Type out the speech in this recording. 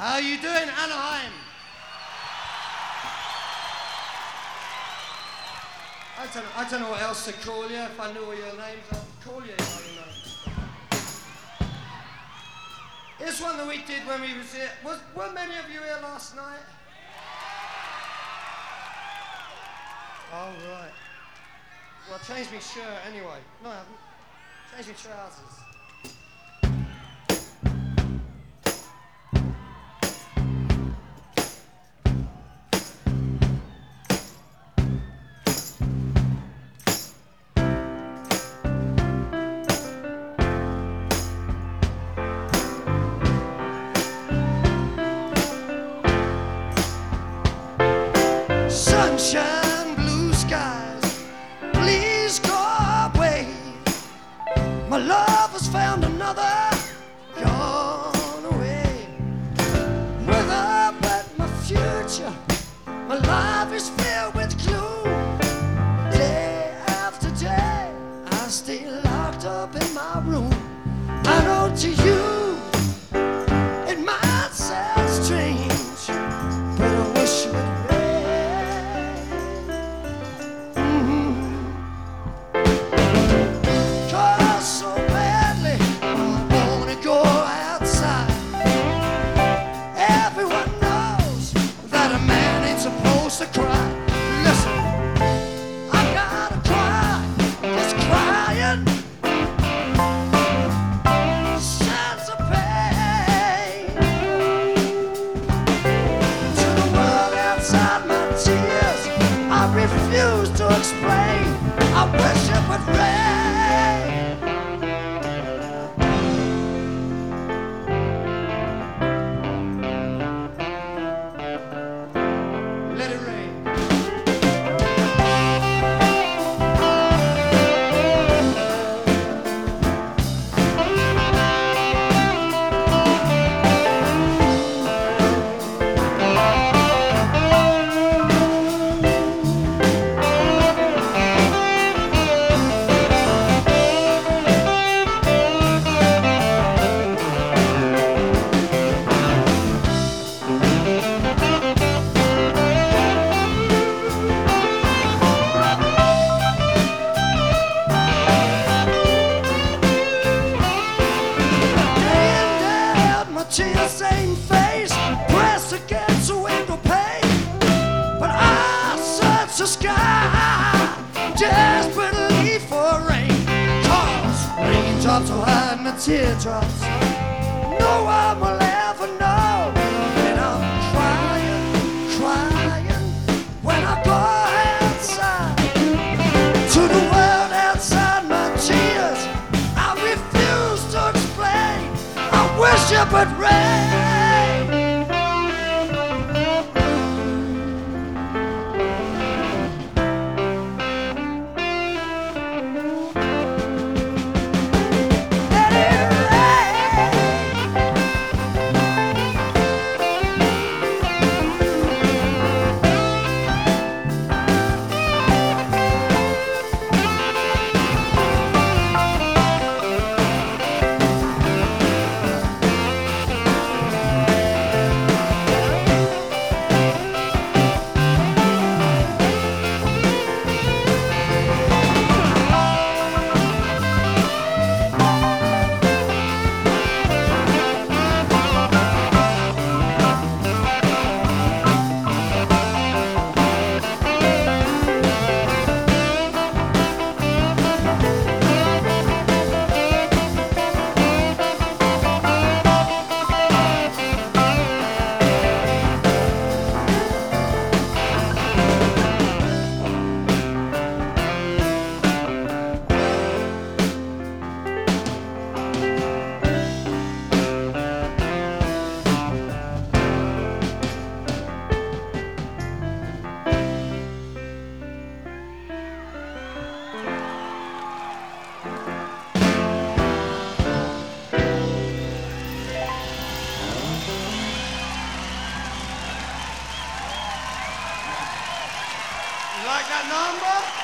How are you doing, Anaheim? I don't, I don't know what else to call you. If I knew all your names, I'd call you. I don't know. Here's one that we did when we was here. Was, were many of you here last night? Oh, right. Well, I changed my shirt anyway. No, I haven't. Changed my trousers. Sunshine, wish sky, desperately for rain. Cause raindrops will oh, hide my teardrops. No one will ever know that I'm crying, crying when I go outside to the world outside my tears. I refuse to explain. I wish it would rain. Like that number?